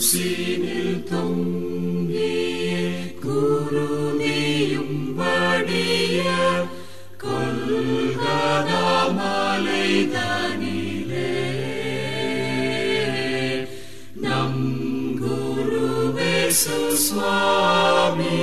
കുരിശിനിൽ തൊങ്ങിയ കുരുതിയും വടിയ കൊൽഗതമലൈതനിലേ നം ഗുരുവേശു സ്വാമി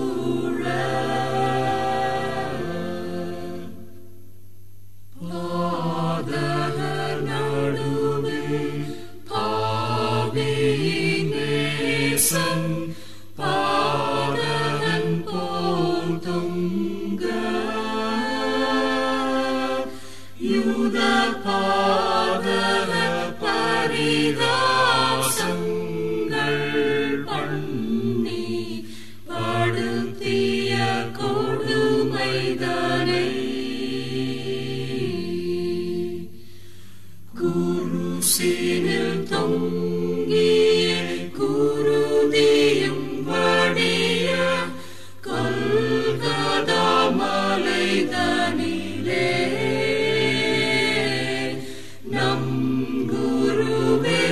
sân ta đến tôn tung ga Yuda pa da la parida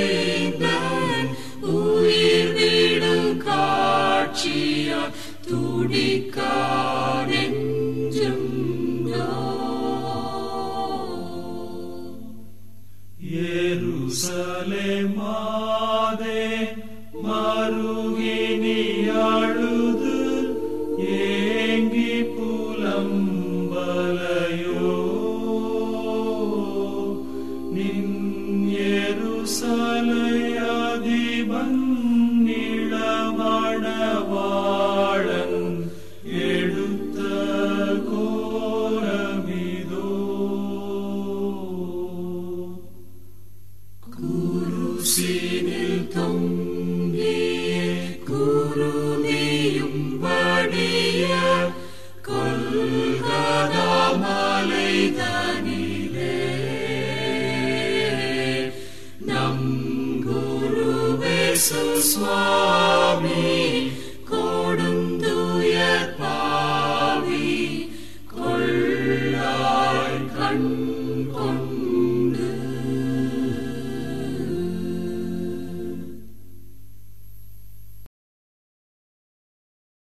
சுந்தரவைந்தன் உயிர் விடும் காட்சியா துடிக்கானெஞ்சும் எருசலே மாதே மருக കുരുസിനിൽ തൊങ്ങിയ കുരുതിയും വടിയ കൊൽഗതാ മലൈതനിലേ നം ഗുരുവേശു സ്വാമി